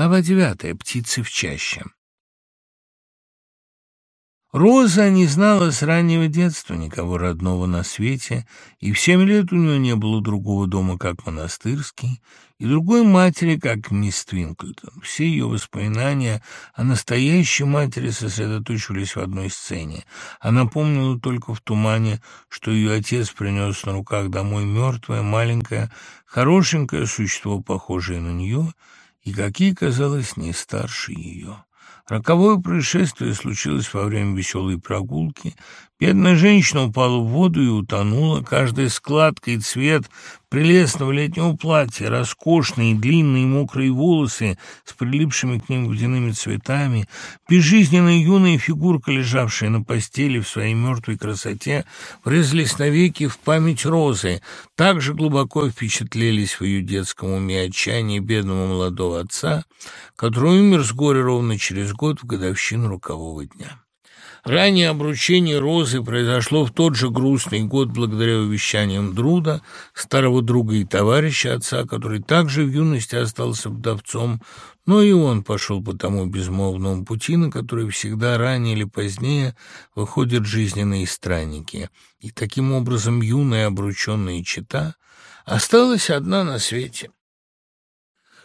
Глава девятая. Птицы в чаще. Роза не знала с раннего детства никого родного на свете, и в семь лет у нее не было другого дома, как монастырский, и другой матери, как мисс Твинклтон. Все ее воспоминания о настоящей матери сосредоточивались в одной сцене. Она помнила только в тумане, что ее отец принес на руках домой мертвое, маленькое, хорошенькое существо, похожее на нее, и какие, казалось, не старше ее. Роковое происшествие случилось во время веселой прогулки. Бедная женщина упала в воду и утонула. Каждая складка и цвет прелестного летнего платья, роскошные длинные мокрые волосы с прилипшими к ним водяными цветами, безжизненная юная фигурка, лежавшая на постели в своей мертвой красоте, врезались навеки в память Розы, так же глубоко впечатлелись в ее детском уме отчаяние бедного молодого отца, который умер с горя ровно через год в годовщину рокового дня. Раннее обручение Розы произошло в тот же грустный год благодаря увещаниям Друда, старого друга и товарища отца, который также в юности остался вдовцом, но и он пошел по тому безмолвному пути, на который всегда ранее или позднее выходят жизненные странники. И таким образом юная обрученная чита осталась одна на свете.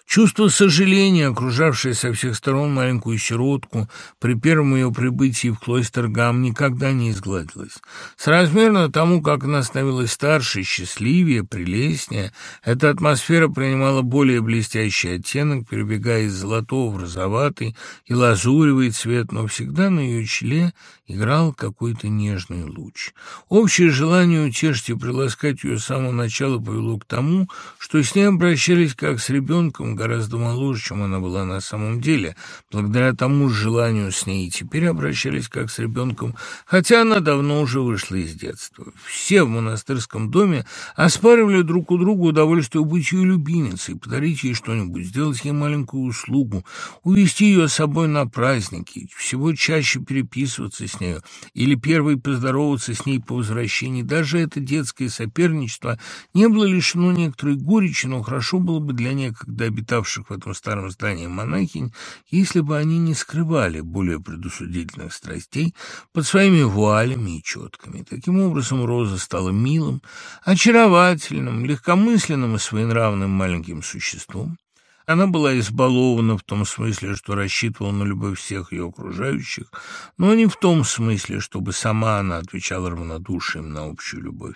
Чувство сожаления, окружавшее со всех сторон маленькую сиротку при первом ее прибытии в Клойстергам, никогда не изгладилось. Соразмерно тому, как она становилась старше, счастливее, прелестнее, эта атмосфера принимала более блестящий оттенок, перебегая из золотого в розоватый и лазуревый цвет, но всегда на ее челе играл какой-то нежный луч. Общее желание утешить и приласкать ее с самого начала повело к тому, что с ней обращались как с ребенком, гораздо моложе, чем она была на самом деле, благодаря тому желанию с ней, теперь обращались как с ребенком, хотя она давно уже вышла из детства. Все в монастырском доме оспаривали друг у друга удовольствие быть ее любимицей, подарить ей что-нибудь, сделать ей маленькую услугу, увести ее с собой на праздники, всего чаще переписываться с нею или первой поздороваться с ней по возвращении. Даже это детское соперничество не было лишено некоторой горечи, но хорошо было бы для некогда обитавших в этом старом здании монахинь, если бы они не скрывали более предусудительных страстей под своими вуалями и четками. Таким образом, Роза стала милым, очаровательным, легкомысленным и своенравным маленьким существом, она была избалована в том смысле, что рассчитывала на любовь всех ее окружающих, но не в том смысле, чтобы сама она отвечала равнодушием на общую любовь.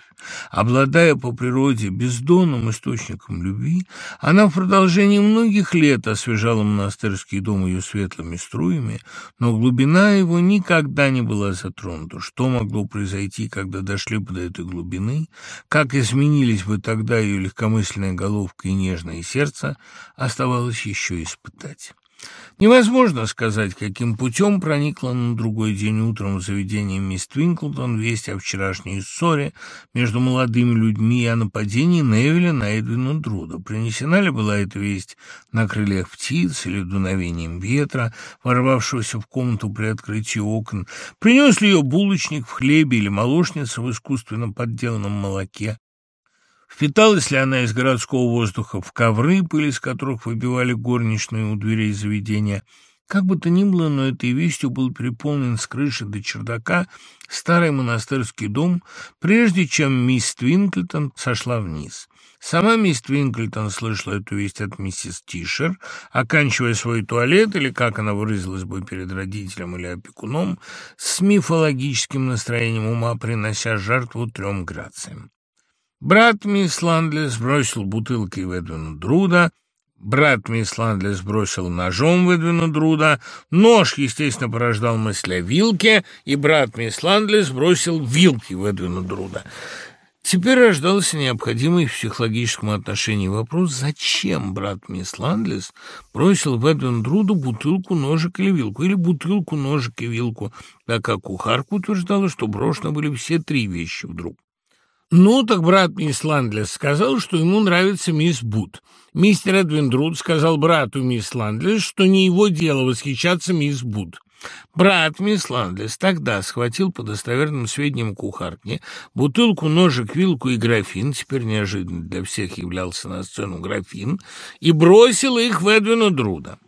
Обладая по природе бездонным источником любви, она в продолжении многих лет освежала монастырский дом ее светлыми струями, но глубина его никогда не была затронута. Что могло произойти, когда дошли бы до этой глубины, как изменились бы тогда ее легкомысленная головка и нежное сердце, оставалось еще испытать. Невозможно сказать, каким путем проникла на другой день утром в заведение мисс Твинклтон весть о вчерашней ссоре между молодыми людьми и о нападении Невиля на Эдвина Друда. Принесена ли была эта весть на крыльях птиц или дуновением ветра, ворвавшегося в комнату при открытии окон? Принес ли ее булочник в хлебе или молочница в искусственно подделанном молоке? Впиталась ли она из городского воздуха в ковры, пыль из которых выбивали горничные у дверей заведения? Как бы то ни было, но этой вестью был переполнен с крыши до чердака старый монастырский дом, прежде чем мисс Твинклтон сошла вниз. Сама мисс Твинклтон слышала эту весть от миссис Тишер, оканчивая свой туалет, или, как она выразилась бы перед родителем или опекуном, с мифологическим настроением ума, принося жертву трем грациям. Брат мисс Ландлес бросил бутылкой в Эдвина Друда, брат мисс Ландлес бросил ножом в Эдвина Друда, нож, естественно, порождал мысль о вилке, и брат мисс Ландлес бросил вилки в Эдвина Друда. Теперь рождался необходимый в психологическом отношении вопрос, зачем брат мисс Ландлес бросил в Эдвин Друда бутылку, ножик или вилку, или бутылку, ножик и вилку, так как кухарка утверждала, что брошены были все три вещи вдруг. Ну, так брат мисс Ландлес сказал, что ему нравится мисс Бут. Мистер Эдвин Друд сказал брату мисс Ландлес, что не его дело восхищаться мисс Бут. Брат мисс Ландлес тогда схватил по достоверным сведениям кухарки бутылку, ножик, вилку и графин, теперь неожиданно для всех являлся на сцену графин, и бросил их в Эдвина Друда.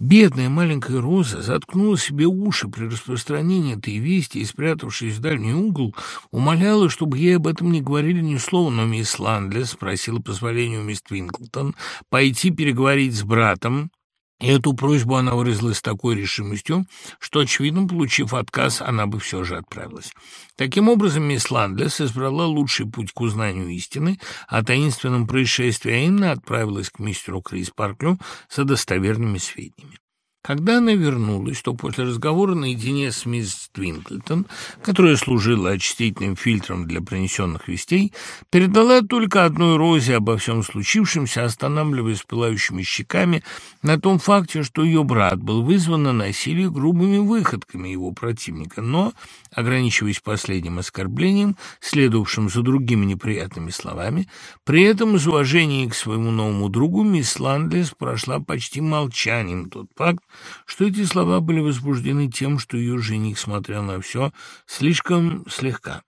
Бедная маленькая Роза заткнула себе уши при распространении этой вести и, спрятавшись в дальний угол, умоляла, чтобы ей об этом не говорили ни слова, но мисс Ландлес спросила позволения у мисс Твинклтон пойти переговорить с братом, эту просьбу она выразила с такой решимостью, что, очевидно, получив отказ, она бы все же отправилась. Таким образом, мисс Ландлес избрала лучший путь к узнанию истины о таинственном происшествии, а именно отправилась к мистеру Крис Парклю за достоверными сведениями. Когда она вернулась, то после разговора наедине с мисс Твинклтон, которая служила очистительным фильтром для принесенных вестей, передала только одной Розе обо всем случившемся, останавливаясь пылающими щеками на том факте, что ее брат был вызван на насилие грубыми выходками его противника, но, ограничиваясь последним оскорблением, следовавшим за другими неприятными словами, при этом из уважения к своему новому другу мисс Ландлес прошла почти молчанием тот факт, что эти слова были возбуждены тем, что ее жених смотрел на все слишком слегка.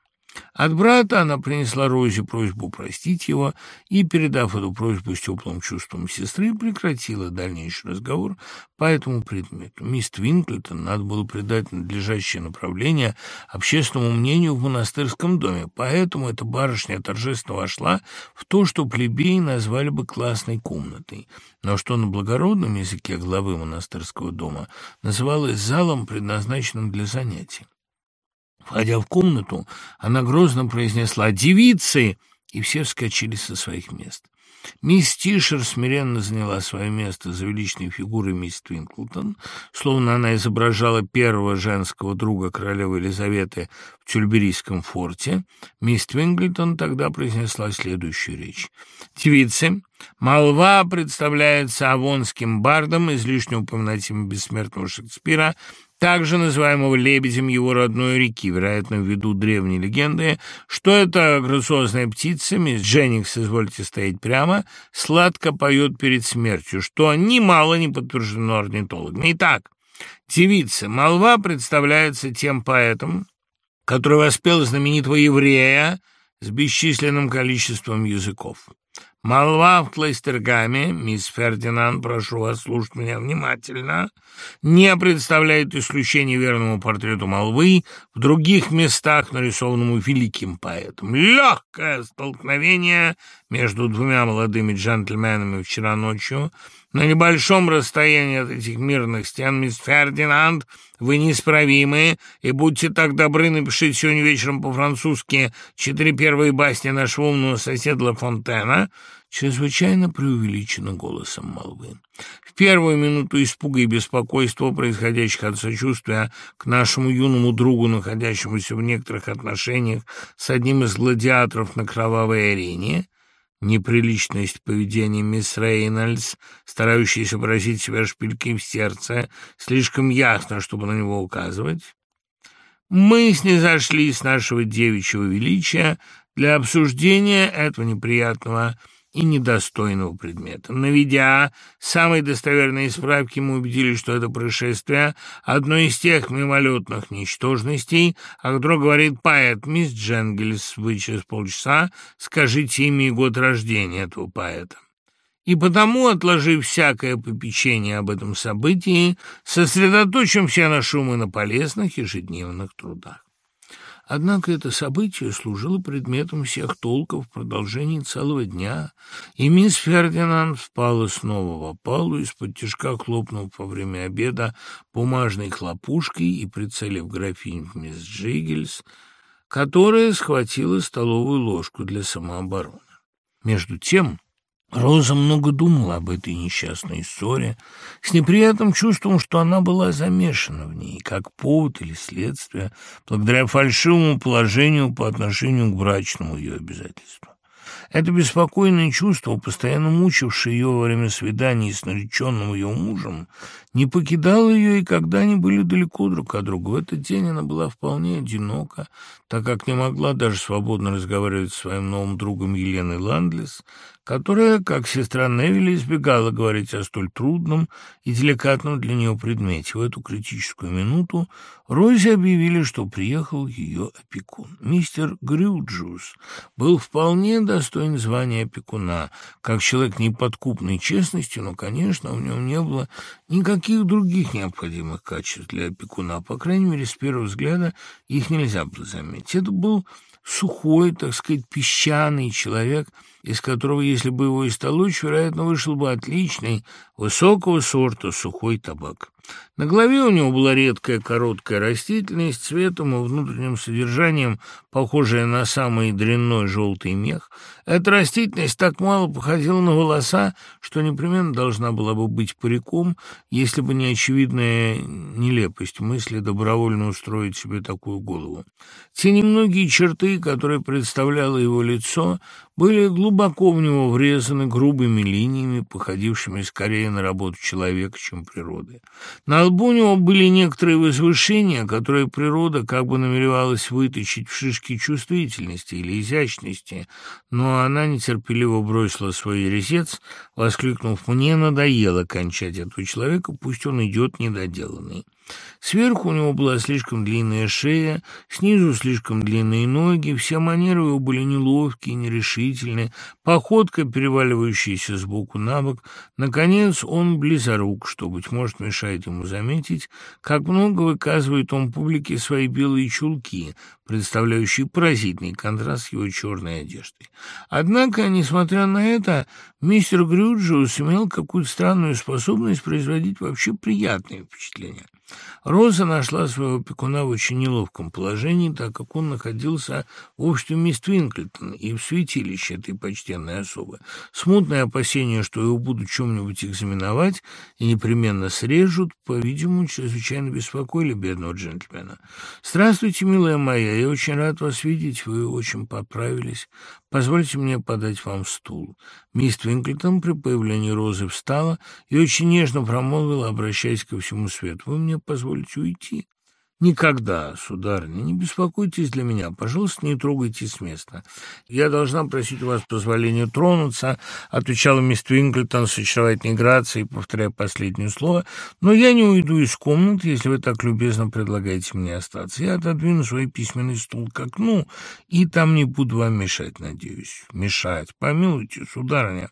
От брата она принесла Розе просьбу простить его и, передав эту просьбу с теплым чувством сестры, прекратила дальнейший разговор по этому предмету. Мисс Твинклтон надо было придать надлежащее направление общественному мнению в монастырском доме, поэтому эта барышня торжественно вошла в то, что плебеи назвали бы классной комнатой, но что на благородном языке главы монастырского дома называлось залом, предназначенным для занятий. Входя в комнату, она грозно произнесла «Девицы!» и все вскочили со своих мест. Мисс Тишер смиренно заняла свое место за величной фигурой мисс Твинклтон, словно она изображала первого женского друга королевы Елизаветы в Тюльберийском форте. Мисс Твинклтон тогда произнесла следующую речь. «Девицы, молва представляется авонским бардом, излишне упоминать им бессмертного Шекспира, также называемого лебедем его родной реки, вероятно, ввиду древней легенды, что эта грациозная птица, мисс Дженникс, извольте стоять прямо, сладко поет перед смертью, что немало не подтверждено орнитологами. Итак, девица, молва представляется тем поэтом, который воспел знаменитого еврея с бесчисленным количеством языков. Молва в Клейстергаме, мисс Фердинанд, прошу вас слушать меня внимательно, не представляет исключения верному портрету молвы в других местах, нарисованному великим поэтом. Легкое столкновение между двумя молодыми джентльменами вчера ночью на небольшом расстоянии от этих мирных стен, мисс Фердинанд, вы неисправимы, и будьте так добры, напишите сегодня вечером по-французски четыре первые басни нашего умного соседа Ла Фонтена, чрезвычайно преувеличено голосом молвы. В первую минуту испуга и беспокойства, происходящих от сочувствия к нашему юному другу, находящемуся в некоторых отношениях с одним из гладиаторов на кровавой арене, Неприличность поведения мисс Рейнольдс, старающейся поразить себя шпильки в сердце, слишком ясно, чтобы на него указывать. Мы снизошли с нашего девичьего величия для обсуждения этого неприятного и недостойного предмета. Наведя самые достоверные справки, мы убедились, что это происшествие – одно из тех мимолетных ничтожностей, о которых говорит поэт мисс Дженгельс. Вы через полчаса скажите имя и год рождения этого поэта. И потому, отложив всякое попечение об этом событии, сосредоточим все наши умы на полезных ежедневных трудах. Однако это событие служило предметом всех толков в продолжении целого дня, и мисс Фердинанд впала снова в опалу, из-под тяжка хлопнув во время обеда бумажной хлопушкой и прицелив графинь в мисс Джигельс, которая схватила столовую ложку для самообороны. Между тем Роза много думала об этой несчастной ссоре, с неприятным чувством, что она была замешана в ней, как повод или следствие, благодаря фальшивому положению по отношению к брачному ее обязательству. Это беспокойное чувство, постоянно мучившее ее во время свиданий с нареченным ее мужем, не покидало ее, и когда они были далеко друг от друга. В этот день она была вполне одинока, так как не могла даже свободно разговаривать с своим новым другом Еленой Ландлес, которая, как сестра Невилли, избегала говорить о столь трудном и деликатном для нее предмете. В эту критическую минуту Розе объявили, что приехал ее опекун. Мистер Грюджус был вполне достоин звания опекуна, как человек неподкупной честности, но, конечно, в нем не было никаких других необходимых качеств для опекуна. По крайней мере, с первого взгляда их нельзя было заметить. Это был сухой, так сказать, песчаный человек, из которого, если бы его истолочь, вероятно, вышел бы отличный, высокого сорта сухой табак. На голове у него была редкая короткая растительность, цветом и внутренним содержанием, похожая на самый дрянной желтый мех. Эта растительность так мало походила на волоса, что непременно должна была бы быть париком, если бы не очевидная нелепость мысли добровольно устроить себе такую голову. Те немногие черты, которые представляло его лицо, были глубоко в него врезаны грубыми линиями, походившими скорее на работу человека, чем природы. На лбу у него были некоторые возвышения, которые природа как бы намеревалась выточить в шишки чувствительности или изящности, но она нетерпеливо бросила свой резец, воскликнув «Мне надоело кончать этого человека, пусть он идет недоделанный». Сверху у него была слишком длинная шея, снизу слишком длинные ноги, все манеры его были неловкие, нерешительные, походка, переваливающаяся сбоку на бок. Наконец, он близорук, что, быть может, мешает ему заметить, как много выказывает он публике свои белые чулки, представляющие поразительный контраст с его черной одеждой. Однако, несмотря на это, мистер Грюджиус имел какую-то странную способность производить вообще приятные впечатления. Роза нашла своего опекуна в очень неловком положении, так как он находился в обществе мисс Твинклтон и в святилище этой почтенной особы. Смутное опасение, что его будут чем-нибудь экзаменовать и непременно срежут, по-видимому, чрезвычайно беспокоили бедного джентльмена. «Здравствуйте, милая моя, я очень рад вас видеть, вы очень поправились. Позвольте мне подать вам стул». Мисс Твинклтон при появлении Розы встала и очень нежно промолвила, обращаясь ко всему свету. «Вы мне позволите уйти?» «Никогда, сударыня, не беспокойтесь для меня. Пожалуйста, не трогайте с места. Я должна просить у вас позволения тронуться», — отвечала мисс Твинклтон с очаровательной грацией, повторяя последнее слово. «Но я не уйду из комнаты, если вы так любезно предлагаете мне остаться. Я отодвину свой письменный стул к окну и там не буду вам мешать, надеюсь». «Мешать? Помилуйте, сударыня.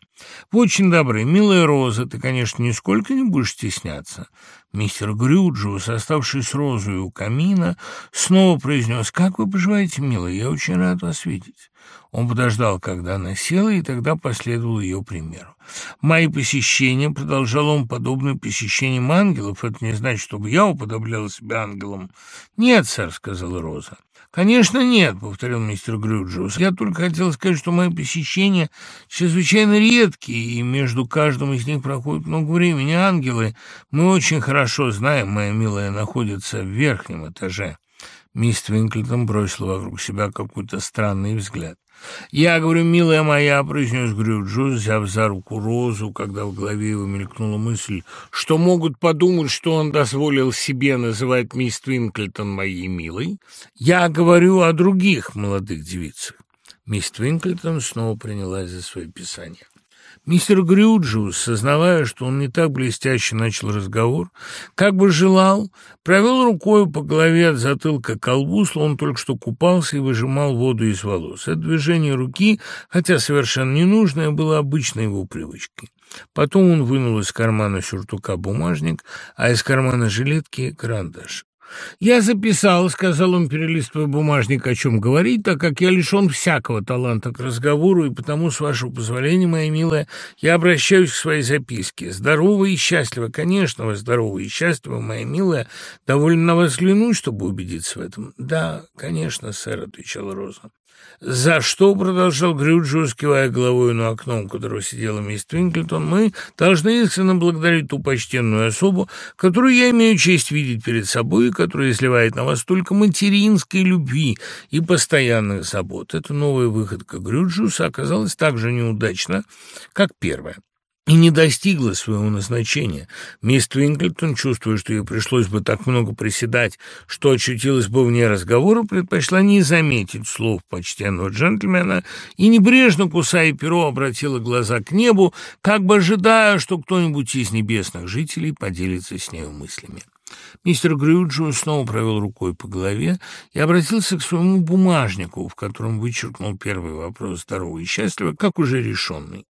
Вы очень добры. Милая Роза, ты, конечно, нисколько не будешь стесняться». Мистер Грюджиус, оставшись розой у камина, снова произнес «Как вы поживаете, милая? Я очень рад вас видеть». Он подождал, когда она села, и тогда последовал ее примеру. «Мои посещения», — продолжал он, — «подобны посещениям ангелов. Это не значит, чтобы я уподобляла себя ангелом». «Нет, сэр», — сказала Роза. «Конечно, нет», — повторил мистер Грюджиус. «Я только хотел сказать, что мои посещения чрезвычайно редкие, и между каждым из них проходит много времени. Ангелы, мы очень хорошо знаем, моя милая, находятся в верхнем этаже». Мисс Твинклтон бросила вокруг себя какой-то странный взгляд. «Я говорю, милая моя», — произнес Грюджо, взяв за руку Розу, когда в голове его мелькнула мысль, что могут подумать, что он дозволил себе называть мисс Твинклтон моей милой. «Я говорю о других молодых девицах». Мисс Твинклтон снова принялась за свое писание. Мистер Грюджиус, сознавая, что он не так блестяще начал разговор, как бы желал, провел рукой по голове от затылка к колбу, словно только что купался и выжимал воду из волос. Это движение руки, хотя совершенно ненужное, было обычной его привычкой. Потом он вынул из кармана сюртука бумажник, а из кармана жилетки — карандаш. «Я записал», — сказал он, перелистывая бумажник, о чем говорить, так как я лишен всякого таланта к разговору, и потому, с вашего позволения, моя милая, я обращаюсь к своей записке. Здорово и счастливо, конечно, вы здоровы и счастливы, моя милая. Довольно на вас взглянуть, чтобы убедиться в этом. Да, конечно, сэр, — отвечала Роза. «За что, — продолжал Грюджио, скивая головой на окном, у которого сидела мисс Твинклтон, — мы должны искренне благодарить ту почтенную особу, которую я имею честь видеть перед собой и которая изливает на вас только материнской любви и постоянных забот. Эта новая выходка Грюджиуса оказалась так же неудачна, как первая. И не достигла своего назначения. Мисс Твинклтон, чувствуя, что ей пришлось бы так много приседать, что очутилась бы вне разговора, предпочла не заметить слов почтенного джентльмена и, небрежно кусая перо, обратила глаза к небу, как бы ожидая, что кто-нибудь из небесных жителей поделится с нею мыслями. Мистер Грюджио снова провел рукой по голове и обратился к своему бумажнику, в котором вычеркнул первый вопрос здоровый и счастливо, как уже решенный.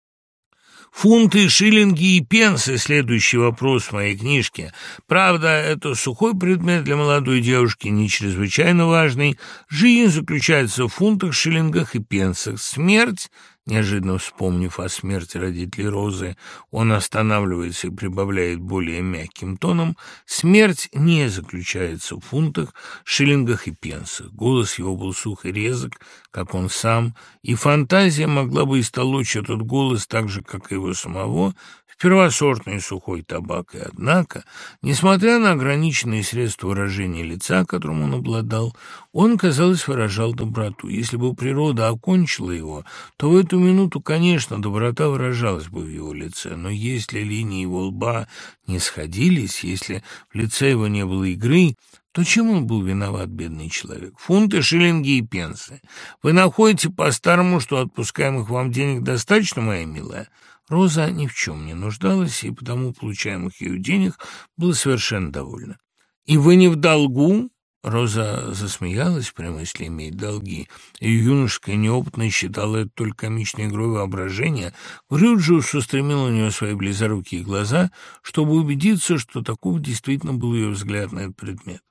Фунты, шиллинги и пенсы – следующий вопрос в моей книжке. Правда, это сухой предмет для молодой девушки, не чрезвычайно важный. Жизнь заключается в фунтах, шиллингах и пенсах. Смерть Неожиданно вспомнив о смерти родителей Розы, он останавливается и прибавляет более мягким тоном. Смерть не заключается в фунтах, шиллингах и пенсах. Голос его был сух и резок, как он сам, и фантазия могла бы истолочь этот голос так же, как и его самого, первосортный сухой табак, и однако, несмотря на ограниченные средства выражения лица, которым он обладал, он, казалось, выражал доброту. Если бы природа окончила его, то в эту минуту, конечно, доброта выражалась бы в его лице, но если линии его лба не сходились, если в лице его не было игры, то чем он был виноват, бедный человек? Фунты, шиллинги и пенсы. Вы находите по-старому, что отпускаемых вам денег достаточно, моя милая? Роза ни в чем не нуждалась, и потому получаемых ею денег была совершенно довольна. «И вы не в долгу?» Роза засмеялась при мысли иметь долги. Ее юношеская неопытность считала это только комичной игрой воображения. Грюджиус устремил у нее свои близорукие глаза, чтобы убедиться, что таков действительно был ее взгляд на этот предмет.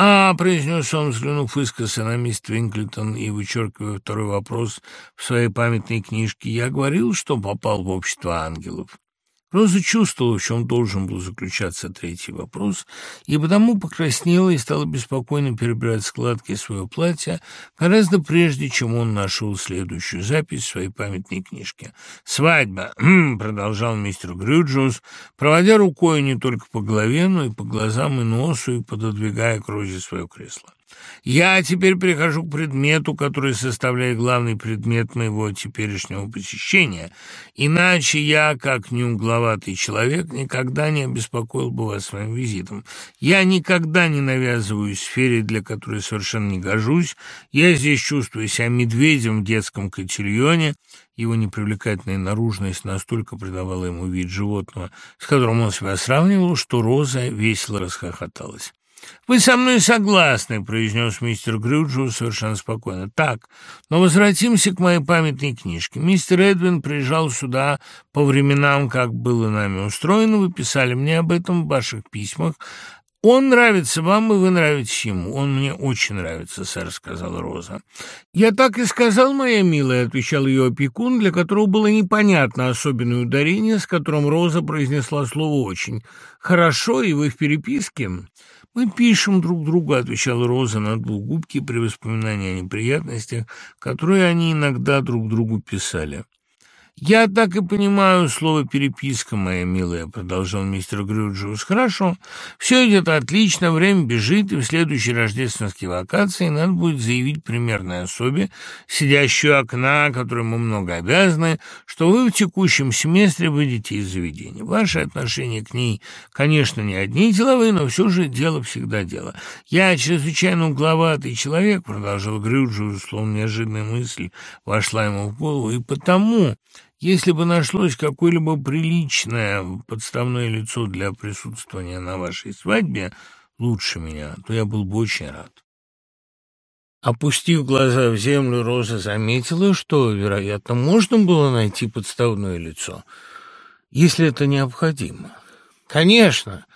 «А», — произнес он, взглянув искоса на мисс Твинклитон и вычеркивая второй вопрос в своей памятной книжке, «я говорил, что попал в общество ангелов». Роза чувствовала, в чем должен был заключаться третий вопрос, и потому покраснела и стала беспокойно перебирать складки своего платья гораздо прежде, чем он нашел следующую запись в своей памятной книжке. «Свадьба», — продолжал мистер Грюджус, проводя рукой не только по голове, но и по глазам и носу, и пододвигая к Розе свое кресло. Я теперь прихожу к предмету, который составляет главный предмет моего теперешнего посещения. Иначе я, как неугловатый человек, никогда не обеспокоил бы вас своим визитом. Я никогда не навязываю сфере, для которой совершенно не гожусь. Я здесь чувствую себя медведем в детском котельоне. Его непривлекательная наружность настолько придавала ему вид животного, с которым он себя сравнивал, что Роза весело расхохоталась. «Вы со мной согласны», — произнес мистер Грюджу совершенно спокойно. «Так, но возвратимся к моей памятной книжке. Мистер Эдвин приезжал сюда по временам, как было нами устроено. Вы писали мне об этом в ваших письмах. «Он нравится вам, и вы нравитесь ему. Он мне очень нравится, сэр», — сказала Роза. «Я так и сказал, моя милая», — отвечал ее опекун, для которого было непонятно особенное ударение, с которым Роза произнесла слово «очень». «Хорошо, и вы в переписке?» «Мы пишем друг другу», — отвечала Роза на губки при воспоминании о неприятностях, которые они иногда друг другу писали. «Я так и понимаю слово «переписка», моя милая», — продолжал мистер Грюджиус. «Хорошо, все идет отлично, время бежит, и в следующей рождественской вакации надо будет заявить примерной особе, сидящей у окна, которой мы много обязаны, что вы в текущем семестре выйдете из заведения. Ваши отношения к ней, конечно, не одни деловые, но все же дело всегда дело. Я чрезвычайно угловатый человек», — продолжал Грюджиус, словно неожиданная мысль вошла ему в голову, «и потому...» Если бы нашлось какое-либо приличное подставное лицо для присутствования на вашей свадьбе лучше меня, то я был бы очень рад. Опустив глаза в землю, Роза заметила, что, вероятно, можно было найти подставное лицо, если это необходимо. «Конечно,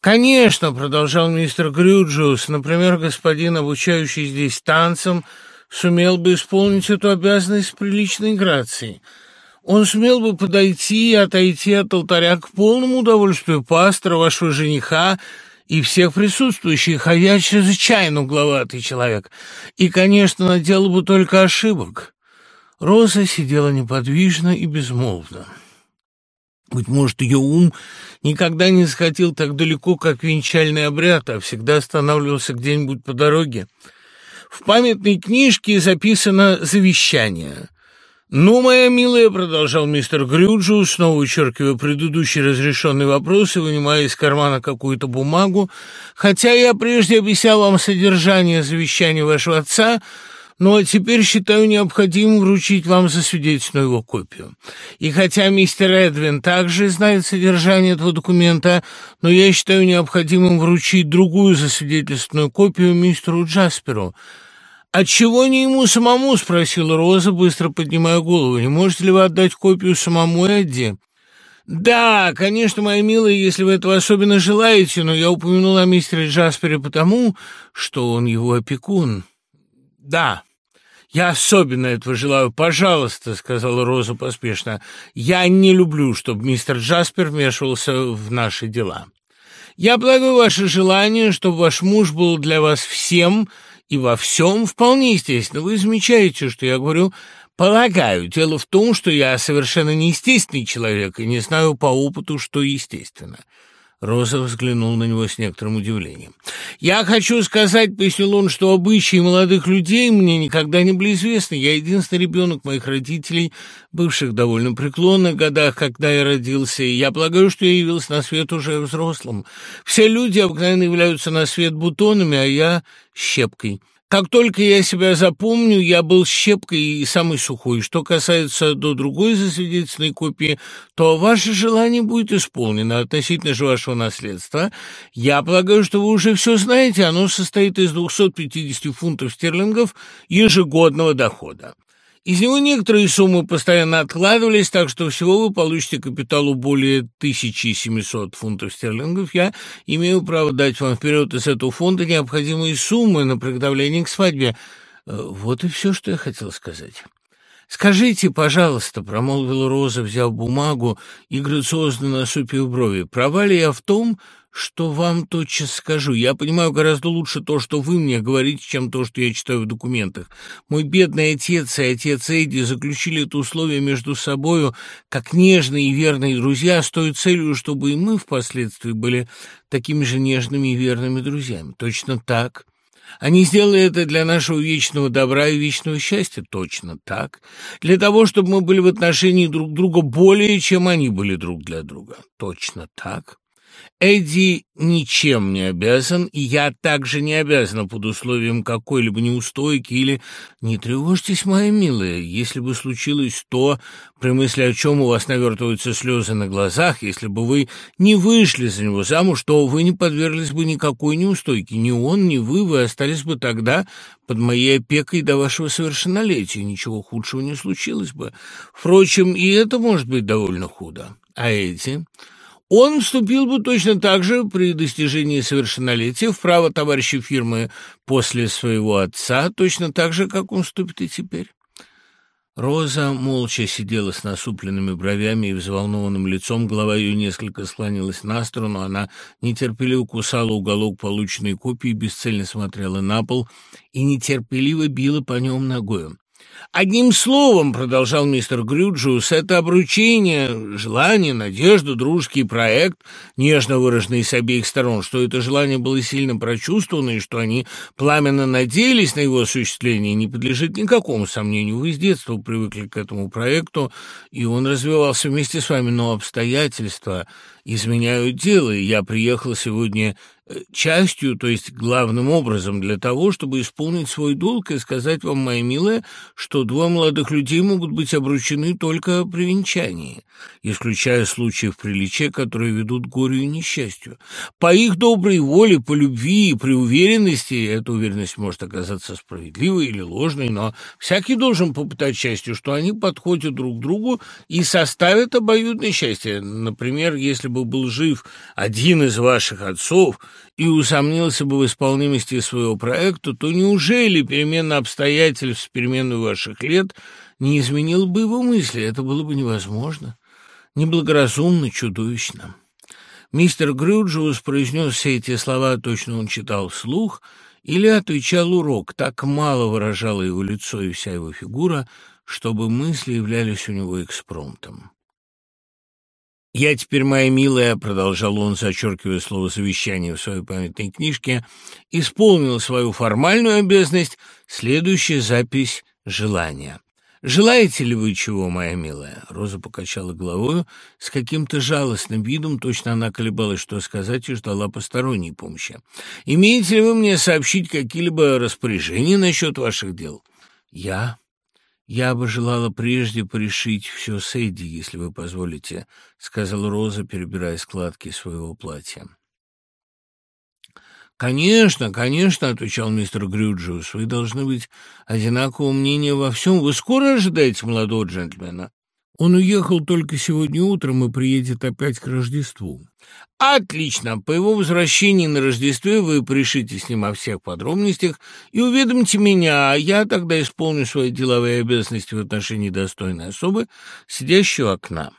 конечно», — продолжал мистер Грюджиус, «например, господин, обучающий здесь танцам, сумел бы исполнить эту обязанность с приличной грацией». Он смел бы подойти и отойти от алтаря к полному удовольствию пастора, вашего жениха и всех присутствующих, а я чрезвычайно угловатый человек, и, конечно, наделал бы только ошибок». Роза сидела неподвижно и безмолвно. Быть может, ее ум никогда не сходил так далеко, как венчальный обряд, а всегда останавливался где-нибудь по дороге. В памятной книжке записано завещание. «Ну, моя милая», — продолжал мистер Грюджу, снова вычеркивая предыдущий разрешенный вопрос и вынимая из кармана какую-то бумагу, «хотя я прежде объяснял вам содержание завещания вашего отца, но теперь считаю необходимым вручить вам засвидетельственную его копию. И хотя мистер Эдвин также знает содержание этого документа, но я считаю необходимым вручить другую засвидетельственную копию мистеру Джасперу». «Отчего не ему самому?» — спросила Роза, быстро поднимая голову. «Не можете ли вы отдать копию самому Эдди?» «Да, конечно, моя милая, если вы этого особенно желаете, но я упомянула о мистере Джаспере потому, что он его опекун. Да, я особенно этого желаю. Пожалуйста», — сказала Роза поспешно, — «я не люблю, чтобы мистер Джаспер вмешивался в наши дела. Я благаю ваше желание, чтобы ваш муж был для вас всем, — и во всем вполне естественно. Вы замечаете, что я говорю «полагаю». Дело в том, что я совершенно неестественный человек и не знаю по опыту, что естественно. Роза взглянул на него с некоторым удивлением. «Я хочу сказать, — пояснил он, — что обычаи молодых людей мне никогда не были известны. Я единственный ребенок моих родителей, бывших довольно преклонных годах, когда я родился, и я полагаю, что я явился на свет уже взрослым. Все люди обыкновенно являются на свет бутонами, а я — щепкой. Как только я себя запомню, я был щепкой и самый сухой. Что касается до другой засвидетельственной копии, то ваше желание будет исполнено относительно же вашего наследства. Я полагаю, что вы уже все знаете. Оно состоит из 250 фунтов стерлингов ежегодного дохода. Из него некоторые суммы постоянно откладывались, так что всего вы получите капиталу более 1700 фунтов стерлингов. Я имею право дать вам вперед из этого фонда необходимые суммы на приготовление к свадьбе. Э, вот и все, что я хотел сказать. «Скажите, пожалуйста», — промолвила Роза, взяв бумагу и грациозно насупив брови, «права ли я в том, что вам тотчас скажу. Я понимаю гораздо лучше то, что вы мне говорите, чем то, что я читаю в документах. Мой бедный отец и отец Эдди заключили это условие между собою, как нежные и верные друзья, с той целью, чтобы и мы впоследствии были такими же нежными и верными друзьями. Точно так. Они сделали это для нашего вечного добра и вечного счастья. Точно так. Для того, чтобы мы были в отношении друг друга более, чем они были друг для друга. Точно так. Эдди ничем не обязан, и я также не обязана под условием какой-либо неустойки или... Не тревожьтесь, моя милая, если бы случилось то, при мысли о чем у вас навертываются слезы на глазах, если бы вы не вышли за него замуж, то вы не подверглись бы никакой неустойке. Ни он, ни вы, вы остались бы тогда под моей опекой до вашего совершеннолетия. Ничего худшего не случилось бы. Впрочем, и это может быть довольно худо. А эти... Он вступил бы точно так же при достижении совершеннолетия в право товарища фирмы после своего отца, точно так же, как он вступит и теперь. Роза молча сидела с насупленными бровями и взволнованным лицом, голова ее несколько склонилась на сторону, она нетерпеливо кусала уголок полученной копии, бесцельно смотрела на пол и нетерпеливо била по нем ногою. Одним словом, продолжал мистер Грюджиус, это обручение, желание, надежда, дружеский проект, нежно выраженный с обеих сторон, что это желание было сильно прочувствовано и что они пламенно надеялись на его осуществление, не подлежит никакому сомнению. Вы с детства привыкли к этому проекту, и он развивался вместе с вами, но обстоятельства изменяют дело, и я приехал сегодня частью, то есть главным образом для того, чтобы исполнить свой долг и сказать вам, моя милая, что двое молодых людей могут быть обручены только при венчании, исключая случаи в приличия, которые ведут к горю и несчастью. По их доброй воле, по любви и при уверенности, эта уверенность может оказаться справедливой или ложной, но всякий должен попытать счастью, что они подходят друг к другу и составят обоюдное счастье. Например, если бы был жив один из ваших отцов, и усомнился бы в исполнимости своего проекта, то неужели перемена обстоятельств, перемену ваших лет не изменила бы его мысли? Это было бы невозможно, неблагоразумно, чудовищно. Мистер Грюджиус произнес все эти слова, точно он читал вслух, или отвечал урок, так мало выражало его лицо и вся его фигура, чтобы мысли являлись у него экспромтом. «Я теперь, моя милая», — продолжал он, зачеркивая слово «совещание» в своей памятной книжке, «исполнил свою формальную обязанность, следующая запись желания. «Желаете ли вы чего, моя милая?» Роза покачала головою с каким-то жалостным видом, точно она колебалась, что сказать, и ждала посторонней помощи. «Имеете ли вы мне сообщить какие-либо распоряжения насчет ваших дел?» «Я? Я бы желала прежде порешить все с Эдди, если вы позволите», — сказала Роза, перебирая складки своего платья. «Конечно, конечно», — отвечал мистер Грюджиус, — «вы должны быть одинакового мнения во всем. Вы скоро ожидаете молодого джентльмена?» «Он уехал только сегодня утром и приедет опять к Рождеству». «Отлично! По его возвращении на Рождестве вы пришите с ним о всех подробностях и уведомьте меня, а я тогда исполню свои деловые обязанности в отношении достойной особы, сидящей окна».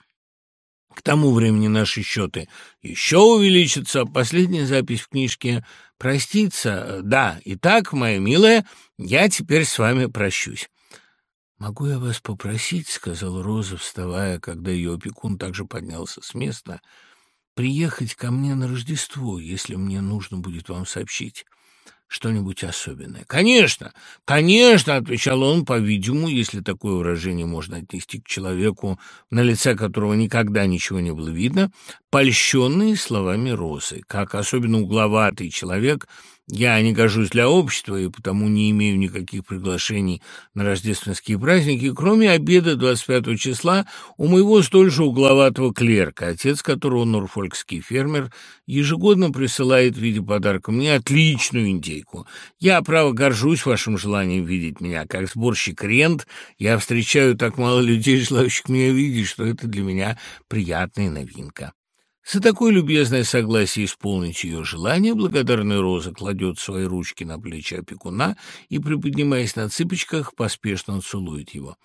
К тому времени наши счеты еще увеличатся. Последняя запись в книжке «Проститься». Да, итак, моя милая, я теперь с вами прощусь. «Могу я вас попросить, — сказала Роза, вставая, когда ее опекун также поднялся с места, — приехать ко мне на Рождество, если мне нужно будет вам сообщить что-нибудь особенное. «Конечно, конечно!» — отвечал он, по-видимому, если такое выражение можно отнести к человеку, на лице которого никогда ничего не было видно, польщенный словами Розы. Как особенно угловатый человек — я не гожусь для общества и потому не имею никаких приглашений на рождественские праздники, кроме обеда 25 числа у моего столь же угловатого клерка, отец которого, норфолкский фермер, ежегодно присылает в виде подарка мне отличную индейку. Я, право, горжусь вашим желанием видеть меня. Как сборщик рент я встречаю так мало людей, желающих меня видеть, что это для меня приятная новинка. За такое любезное согласие исполнить ее желание благодарная Роза кладет свои ручки на плечи опекуна и, приподнимаясь на цыпочках, поспешно целует его.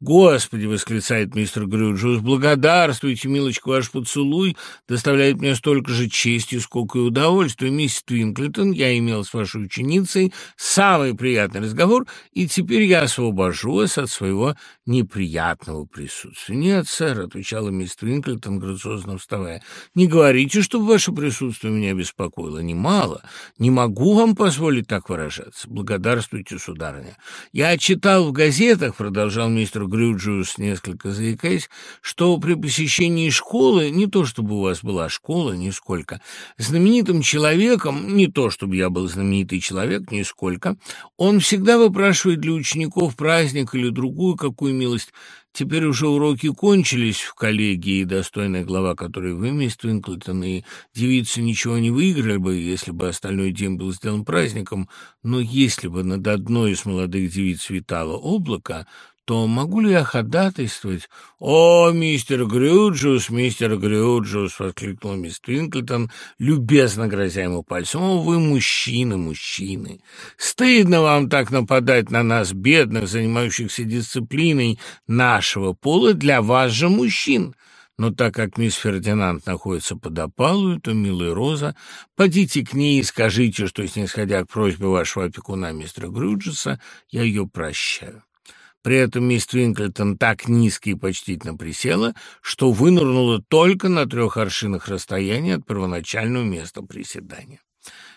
«Господи!» — восклицает мистер Грюджус. «Благодарствуйте, милочка, ваш поцелуй доставляет мне столько же чести, сколько и удовольствия. Мисс Твинклитон, я имел с вашей ученицей самый приятный разговор, и теперь я освобожу вас от своего неприятного присутствия». «Нет, сэр», — отвечала мисс Твинклитон, грациозно вставая, — не говорите, чтобы ваше присутствие меня беспокоило. Немало. Не могу вам позволить так выражаться. Благодарствуйте, сударыня. Я читал в газетах, продолжал мистер Грюджиус, несколько заикаясь, что при посещении школы, не то чтобы у вас была школа, нисколько, знаменитым человеком, не то чтобы я был знаменитый человек, нисколько, он всегда выпрашивает для учеников праздник или другую какую милость, Теперь уже уроки кончились в коллегии, достойная глава которой вы, мисс Твинклтон, и девицы ничего не выиграли бы, если бы остальной день был сделан праздником, но если бы над одной из молодых девиц витало облако, то могу ли я ходатайствовать? — О, мистер Грюджус, мистер Грюджус! — воскликнула мисс Твинклтон, любезно грозя ему пальцем. — О, вы мужчины, мужчины! Стыдно вам так нападать на нас, бедных, занимающихся дисциплиной нашего пола, для вас же мужчин! Но так как мисс Фердинанд находится под опалою, то, милая Роза, подите к ней и скажите, что, снисходя к просьбе вашего опекуна мистера Грюджеса, я ее прощаю. При этом мисс Твинклтон так низко и почтительно присела, что вынырнула только на трех аршинах расстояния от первоначального места приседания.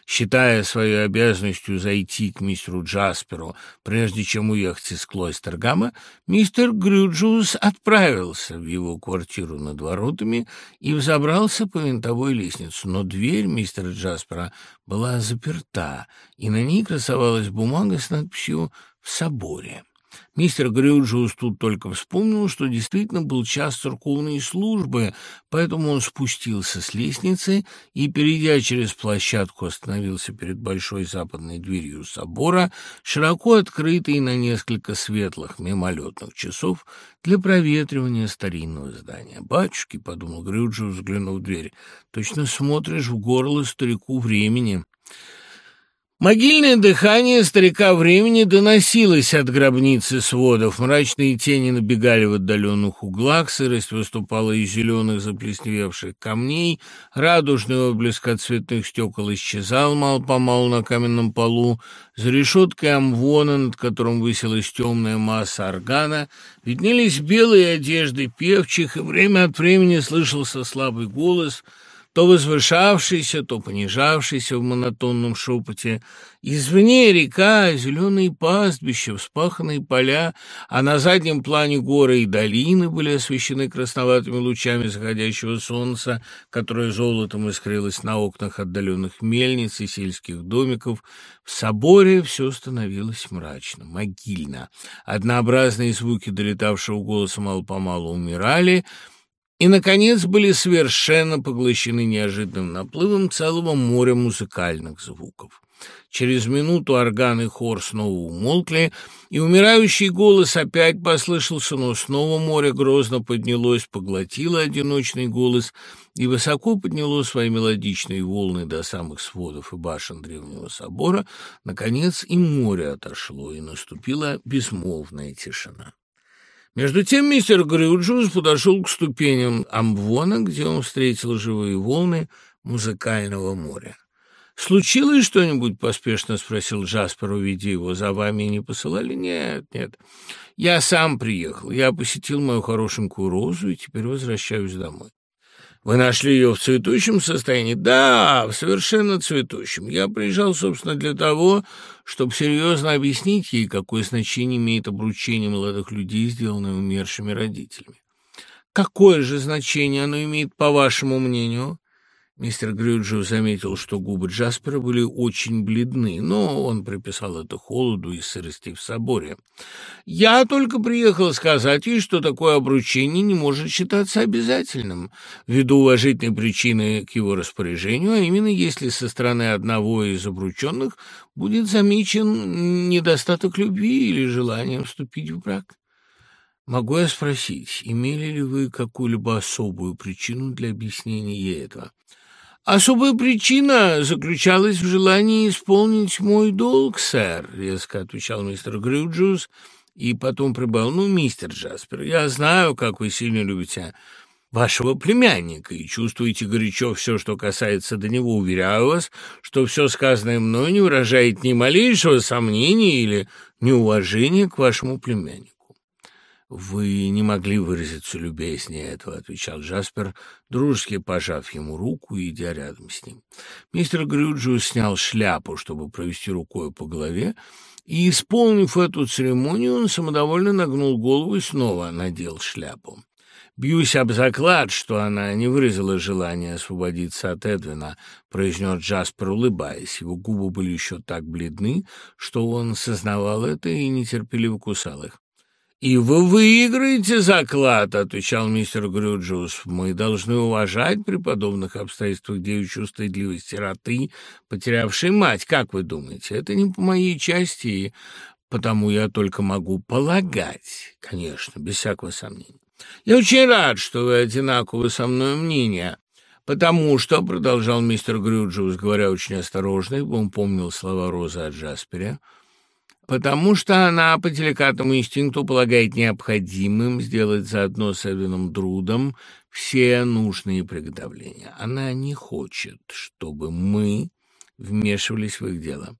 Считая своей обязанностью зайти к мистеру Джасперу, прежде чем уехать из Клойстергама, мистер Грюджус отправился в его квартиру над воротами и взобрался по винтовой лестнице, но дверь мистера Джаспера была заперта, и на ней красовалась бумага с надписью «В соборе». Мистер Грюджиус тут только вспомнил, что действительно был час церковной службы, поэтому он спустился с лестницы и, перейдя через площадку, остановился перед большой западной дверью собора, широко открытой на несколько светлых мимолетных часов для проветривания старинного здания. «Батюшки», — подумал Грюджиус, взглянув в дверь, — «точно смотришь в горло старику времени». Могильное дыхание старика времени доносилось от гробницы сводов. Мрачные тени набегали в отдаленных углах, сырость выступала из зеленых заплесневевших камней, радужный отблеск от цветных стекол исчезал мало-помалу на каменном полу, за решеткой амвона, над которым высилась темная масса органа, виднелись белые одежды певчих, и время от времени слышался слабый голос — то возвышавшийся, то понижавшийся в монотонном шепоте. Извне река, зеленые пастбища, вспаханные поля, а на заднем плане горы и долины были освещены красноватыми лучами заходящего солнца, которое золотом искрилось на окнах отдаленных мельниц и сельских домиков. В соборе все становилось мрачно, могильно. Однообразные звуки долетавшего голоса мало-помалу умирали — и, наконец, были совершенно поглощены неожиданным наплывом целого моря музыкальных звуков. Через минуту орган и хор снова умолкли, и умирающий голос опять послышался, но снова море грозно поднялось, поглотило одиночный голос и высоко подняло свои мелодичные волны до самых сводов и башен древнего собора. Наконец и море отошло, и наступила безмолвная тишина. Между тем мистер Грюджус подошел к ступеням Амвона, где он встретил живые волны музыкального моря. «Случилось что-нибудь?» — поспешно спросил Джаспер, увидя его. «За вами не посылали?» «Нет, нет. Я сам приехал. Я посетил мою хорошенькую розу и теперь возвращаюсь домой». Вы нашли ее в цветущем состоянии? Да, в совершенно цветущем. Я приезжал, собственно, для того, чтобы серьезно объяснить ей, какое значение имеет обручение молодых людей, сделанное умершими родителями. Какое же значение оно имеет, по вашему мнению? Мистер Грюджио заметил, что губы Джаспера были очень бледны, но он приписал это холоду и сырости в соборе. «Я только приехал сказать ей, что такое обручение не может считаться обязательным, ввиду уважительной причины к его распоряжению, а именно если со стороны одного из обрученных будет замечен недостаток любви или желание вступить в брак». «Могу я спросить, имели ли вы какую-либо особую причину для объяснения этого?» «Особая причина заключалась в желании исполнить мой долг, сэр», — резко отвечал мистер Грюджус, и потом прибавил, «Ну, мистер Джаспер, я знаю, как вы сильно любите вашего племянника и чувствуете горячо все, что касается до него. Уверяю вас, что все сказанное мной не выражает ни малейшего сомнения или неуважения к вашему племяннику. «Вы не могли выразиться любезнее этого», — отвечал Джаспер, дружески пожав ему руку и идя рядом с ним. Мистер Грюджио снял шляпу, чтобы провести рукой по голове, и, исполнив эту церемонию, он самодовольно нагнул голову и снова надел шляпу. «Бьюсь об заклад, что она не выразила желания освободиться от Эдвина», — произнес Джаспер, улыбаясь. Его губы были еще так бледны, что он сознавал это и нетерпеливо кусал их. «И вы выиграете заклад», — отвечал мистер Грюджус. «Мы должны уважать при подобных обстоятельствах девичью стыдливость сироты, потерявшей мать. Как вы думаете, это не по моей части, потому я только могу полагать, конечно, без всякого сомнения. Я очень рад, что вы одинаковы со мной мнения». «Потому что», — продолжал мистер Грюджиус, говоря очень осторожно, он помнил слова Розы от Джасперя, — потому что она по деликатному инстинкту полагает необходимым сделать заодно с Эдвином Друдом все нужные приготовления. Она не хочет, чтобы мы вмешивались в их дело.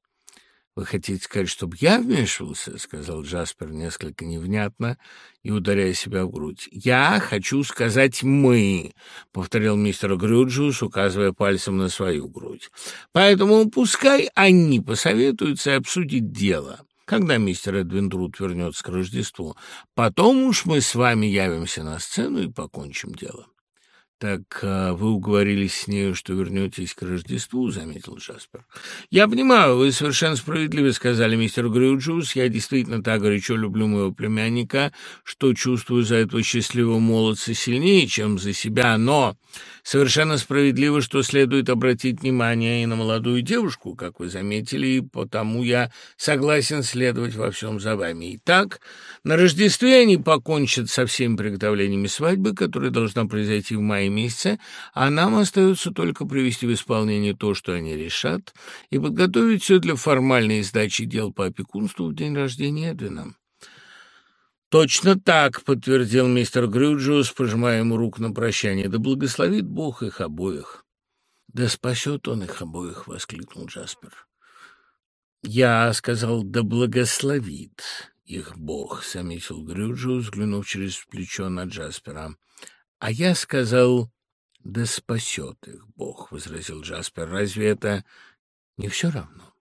«Вы хотите сказать, чтобы я вмешивался?» — сказал Джаспер несколько невнятно и ударяя себя в грудь. «Я хочу сказать «мы», — повторил мистер Грюджус, указывая пальцем на свою грудь. «Поэтому пускай они посоветуются и обсудят дело когда мистер Эдвин Друд вернется к Рождеству. Потом уж мы с вами явимся на сцену и покончим дело. «Так а вы уговорились с нею, что вернетесь к Рождеству», — заметил Джаспер. «Я понимаю, вы совершенно справедливо сказали, мистер Грюджус. Я действительно так горячо люблю моего племянника, что чувствую за этого счастливого молодца сильнее, чем за себя. Но совершенно справедливо, что следует обратить внимание и на молодую девушку, как вы заметили, и потому я согласен следовать во всем за вами. Итак, на Рождестве они покончат со всеми приготовлениями свадьбы, которая должна произойти в мае месяце, а нам остается только привести в исполнение то, что они решат, и подготовить все для формальной сдачи дел по опекунству в день рождения Эдвина. «Точно так», — подтвердил мистер Грюджиус, пожимая ему руку на прощание. «Да благословит Бог их обоих». «Да спасет он их обоих», — воскликнул Джаспер. «Я сказал, да благословит их Бог», — заметил Грюджиус, взглянув через плечо на Джаспера. А я сказал да спасет их Бог, — возразил Джаспер. — Разве это не все равно?